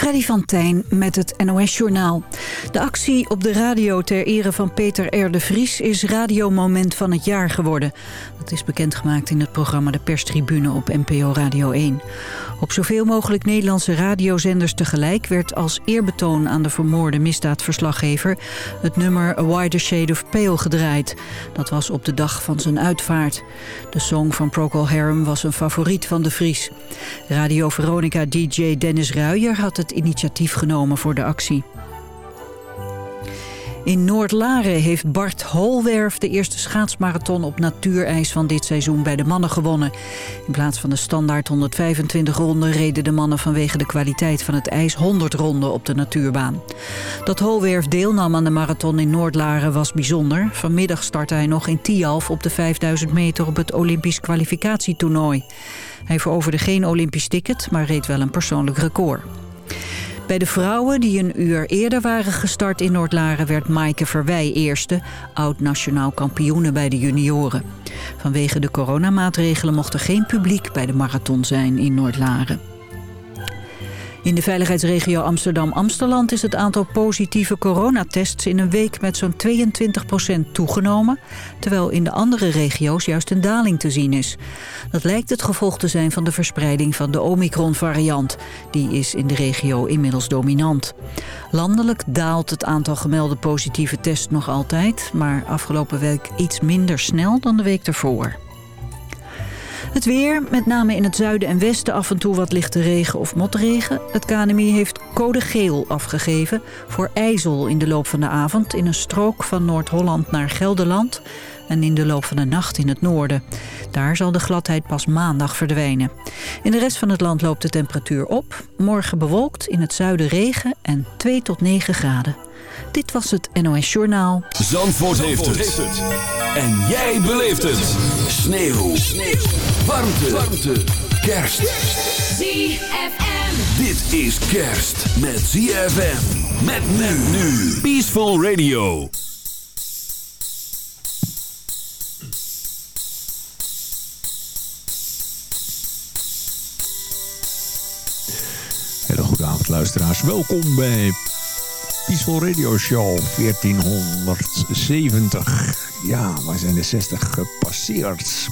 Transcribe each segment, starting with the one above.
Freddy van Tijn met het NOS-journaal. De actie op de radio ter ere van Peter R. de Vries is radiomoment van het jaar geworden. Dat is bekendgemaakt in het programma De Perstribune op NPO Radio 1. Op zoveel mogelijk Nederlandse radiozenders tegelijk werd als eerbetoon aan de vermoorde misdaadverslaggever het nummer A Wider Shade of Pale gedraaid. Dat was op de dag van zijn uitvaart. De song van Procol Harum was een favoriet van de Vries. Radio Veronica DJ Dennis Ruijer had het initiatief genomen voor de actie. In Noordlaren heeft Bart Holwerf de eerste schaatsmarathon op natuurijs van dit seizoen bij de mannen gewonnen. In plaats van de standaard 125 ronden reden de mannen vanwege de kwaliteit van het ijs 100 ronden op de natuurbaan. Dat Holwerf deelnam aan de marathon in Noordlaren was bijzonder. Vanmiddag startte hij nog in Tialf op de 5000 meter op het Olympisch kwalificatietoernooi. Hij veroverde geen Olympisch ticket, maar reed wel een persoonlijk record. Bij de vrouwen die een uur eerder waren gestart in Noordlaren... werd Maaike Verwij eerste, oud-nationaal kampioene bij de junioren. Vanwege de coronamaatregelen mocht er geen publiek bij de marathon zijn in Noordlaren. In de veiligheidsregio Amsterdam-Amsterland is het aantal positieve coronatests in een week met zo'n 22% toegenomen, terwijl in de andere regio's juist een daling te zien is. Dat lijkt het gevolg te zijn van de verspreiding van de Omicron-variant. Die is in de regio inmiddels dominant. Landelijk daalt het aantal gemelde positieve tests nog altijd, maar afgelopen week iets minder snel dan de week ervoor. Het weer, met name in het zuiden en westen af en toe wat lichte regen of motregen. Het KNMI heeft code geel afgegeven voor ijzel in de loop van de avond... in een strook van Noord-Holland naar Gelderland en in de loop van de nacht in het noorden. Daar zal de gladheid pas maandag verdwijnen. In de rest van het land loopt de temperatuur op. Morgen bewolkt, in het zuiden regen en 2 tot 9 graden. Dit was het NOS Journaal. Zandvoort, heeft, het. En jij beleeft het. Sneeuw. Sneeuw. Warmte. Warmte. Kerst. ZFM. Dit is kerst met ZFM. Met men nu. Peaceful Radio. Hele goede avond luisteraars. Welkom bij Peaceful Radio Show 1470. Ja, wij zijn de 60 gepasseerd.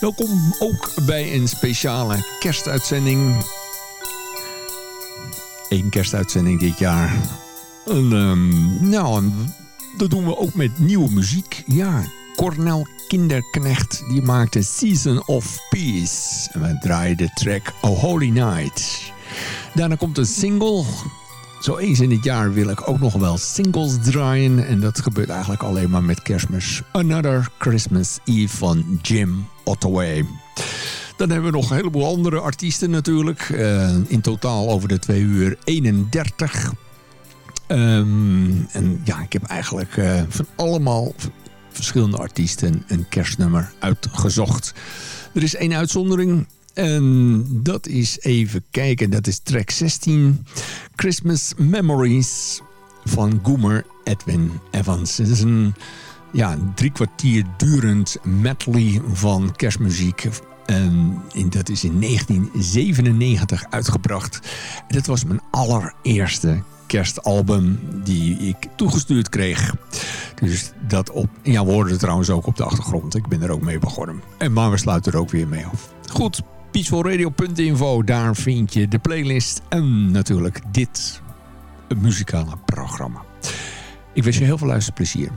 Welkom ook bij een speciale kerstuitzending. Eén kerstuitzending dit jaar. En, um, nou, dat doen we ook met nieuwe muziek. Ja, Cornel Kinderknecht die maakte Season of Peace. En we draaien de track Oh Holy Night. Daarna komt een single zo eens in het jaar wil ik ook nog wel singles draaien. En dat gebeurt eigenlijk alleen maar met kerstmis. Another Christmas Eve van Jim Ottaway. Dan hebben we nog een heleboel andere artiesten natuurlijk. Uh, in totaal over de twee uur 31. Um, en ja, ik heb eigenlijk uh, van allemaal verschillende artiesten een kerstnummer uitgezocht. Er is één uitzondering. En dat is even kijken, dat is track 16. Christmas Memories van Goomer Edwin Evans. Het is een ja, drie kwartier durend medley van kerstmuziek. En dat is in 1997 uitgebracht. Dat was mijn allereerste kerstalbum die ik toegestuurd kreeg. Dus dat op... Ja, we hoorden het trouwens ook op de achtergrond. Ik ben er ook mee begonnen. En maar we sluiten er ook weer mee af. Goed, peacefulradio.info. Daar vind je de playlist en natuurlijk dit muzikale programma. Ik wens je heel veel luisterplezier.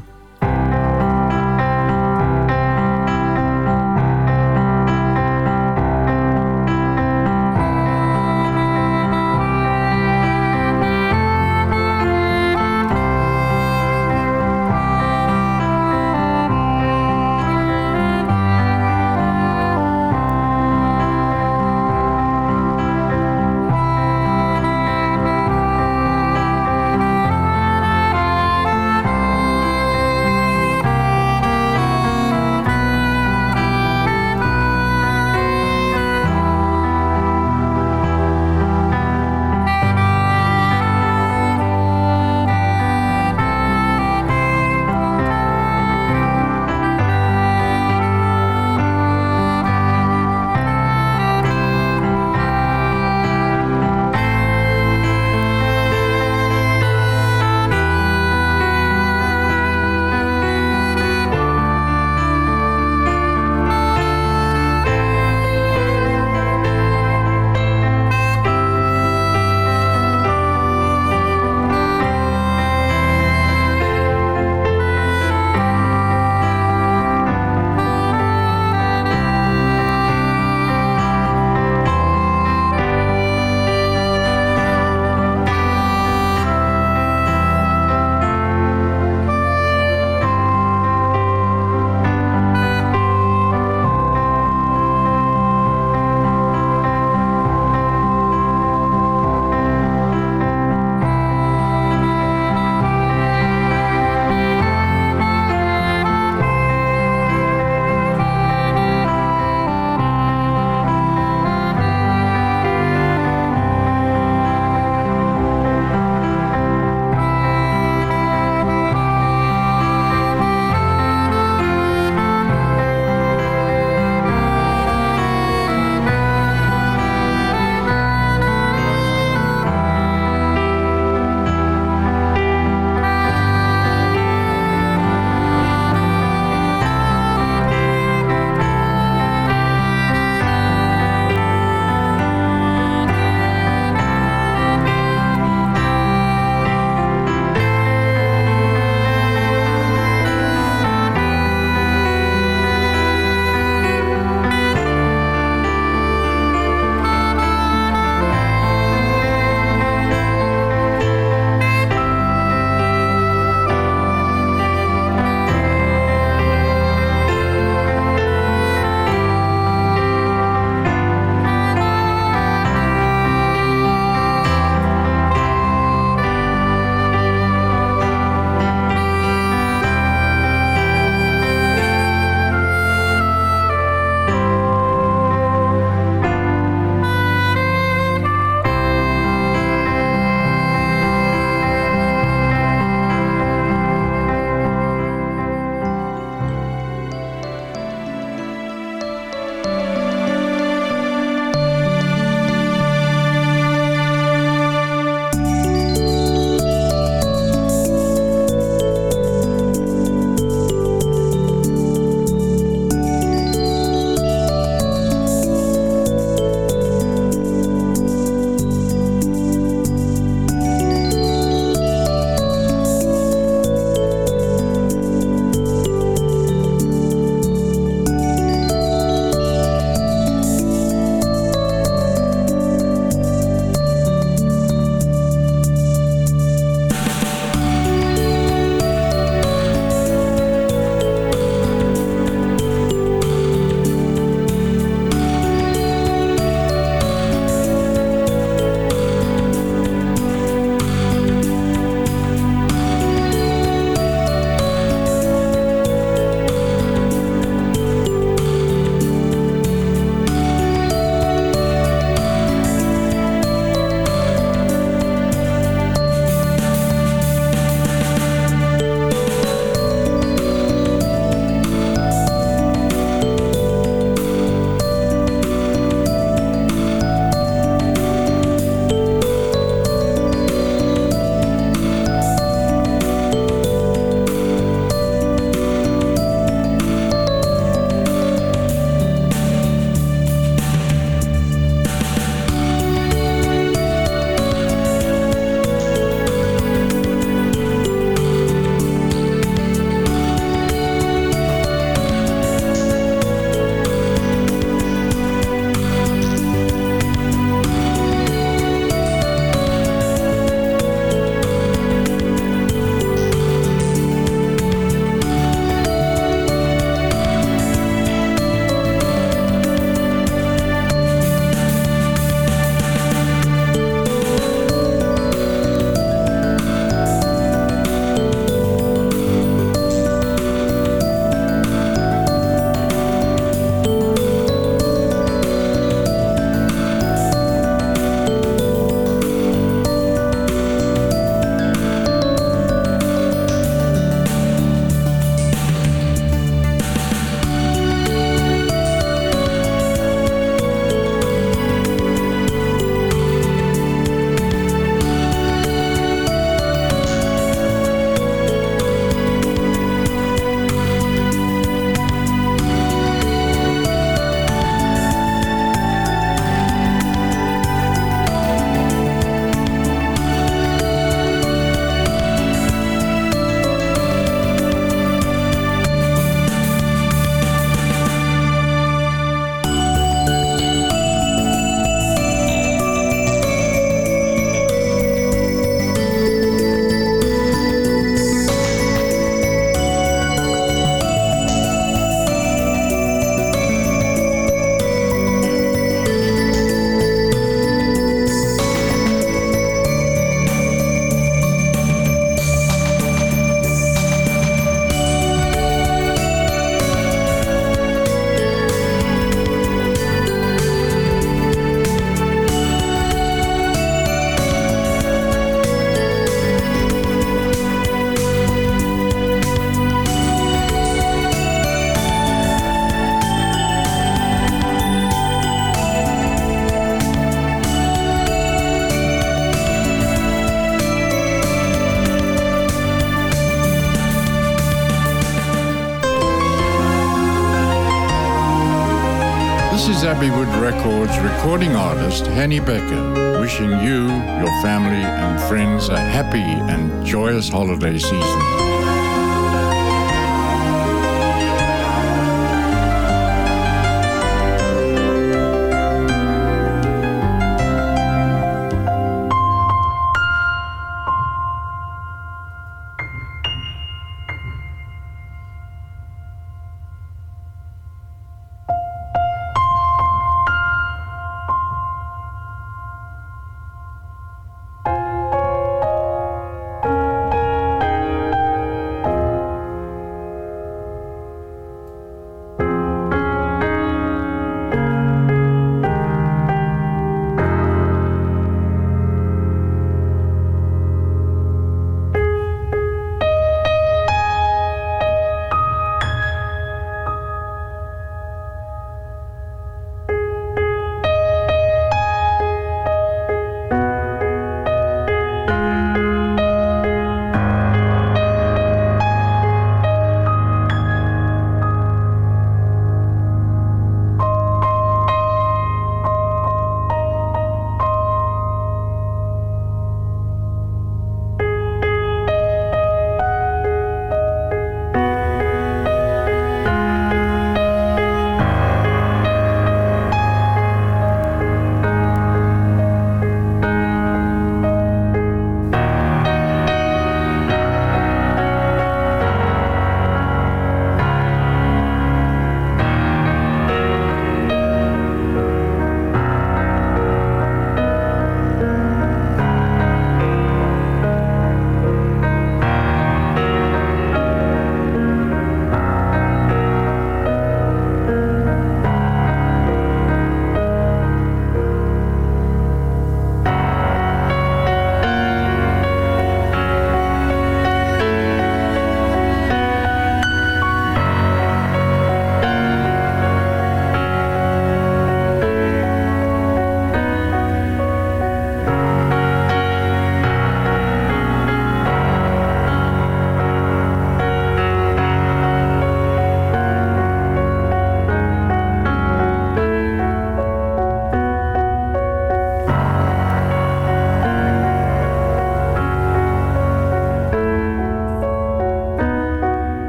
Abbeywood Records recording artist Henny Becker, wishing you, your family, and friends a happy and joyous holiday season.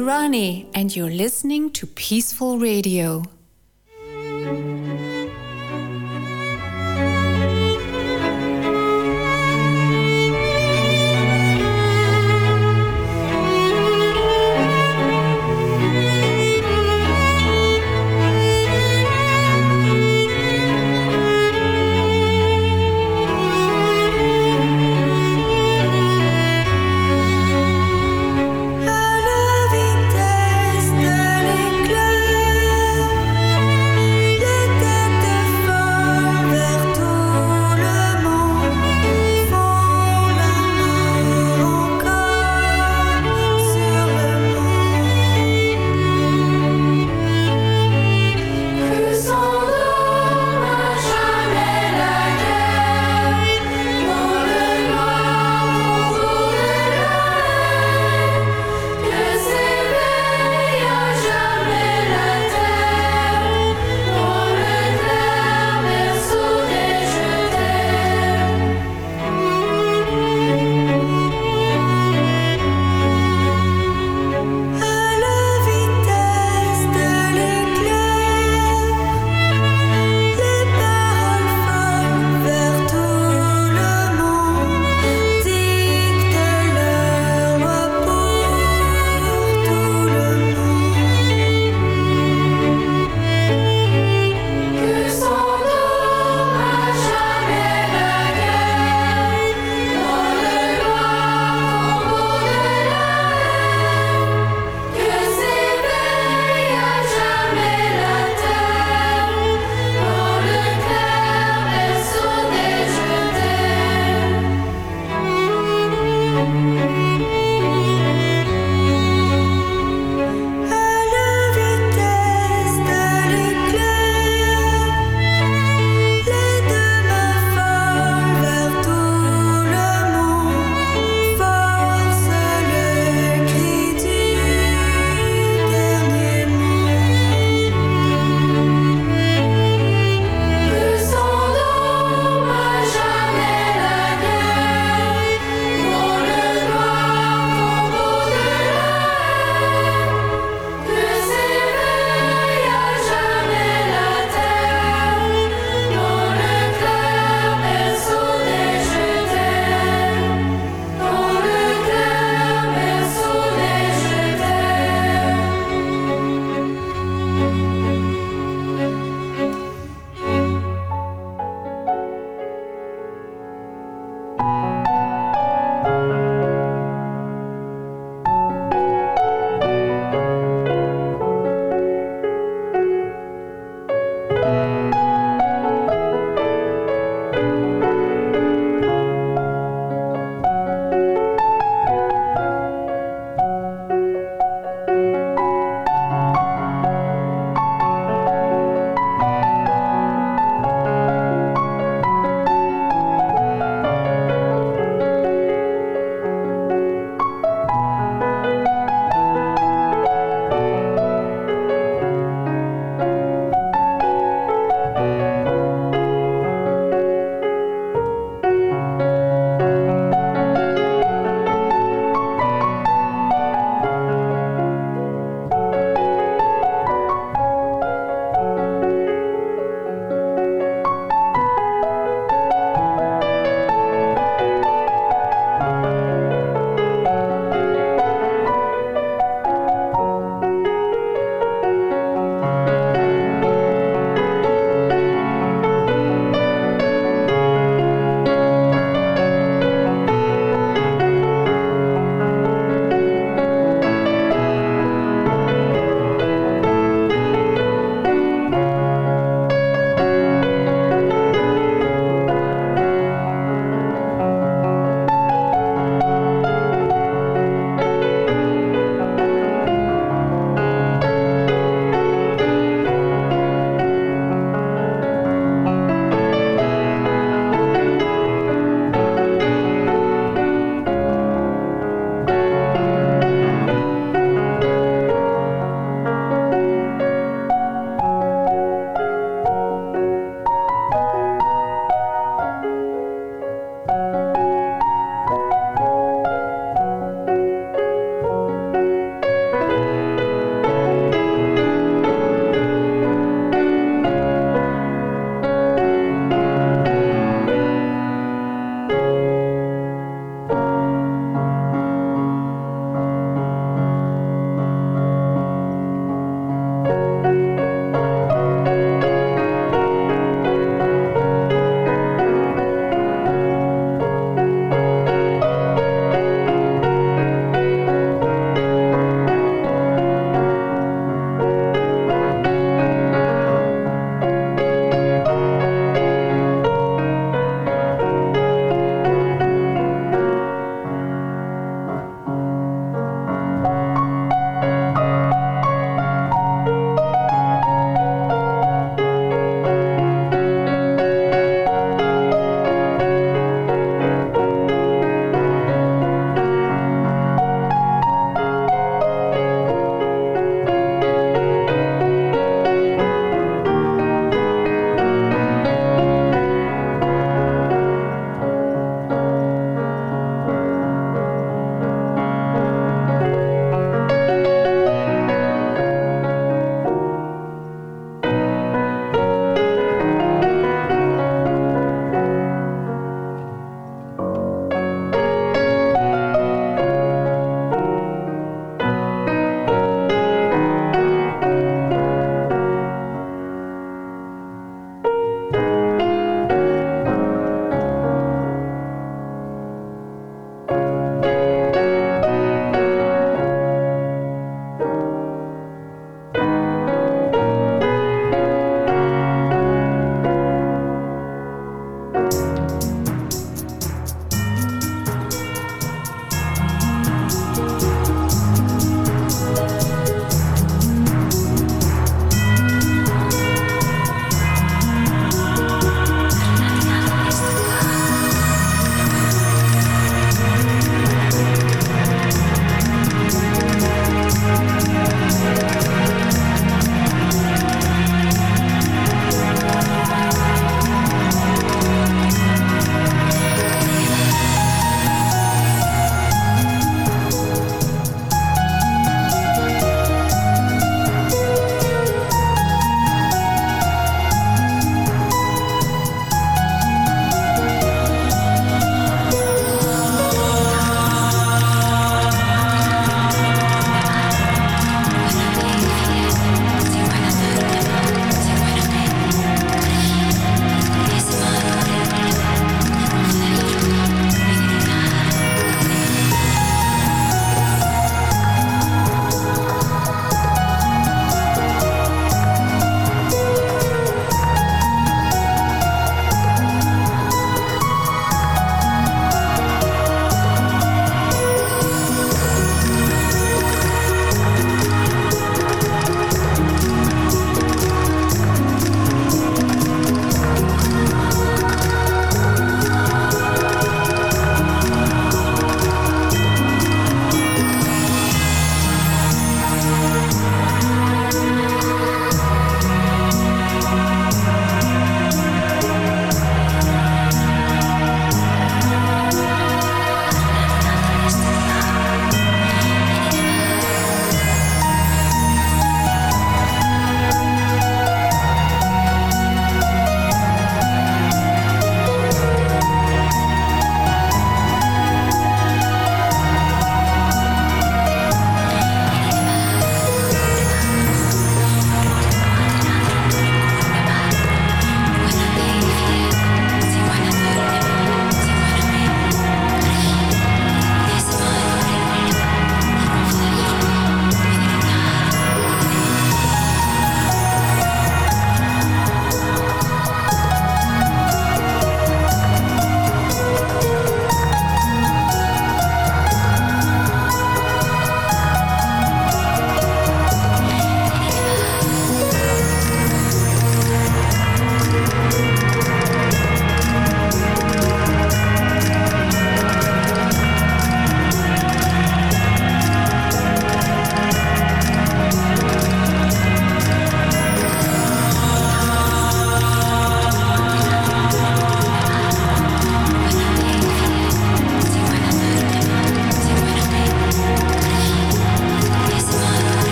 This and you're listening to Peaceful Radio.